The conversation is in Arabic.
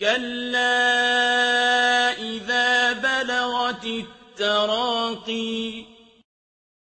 كَلَّا إِذَا بَلَغَتِ التَّرَاقِيَ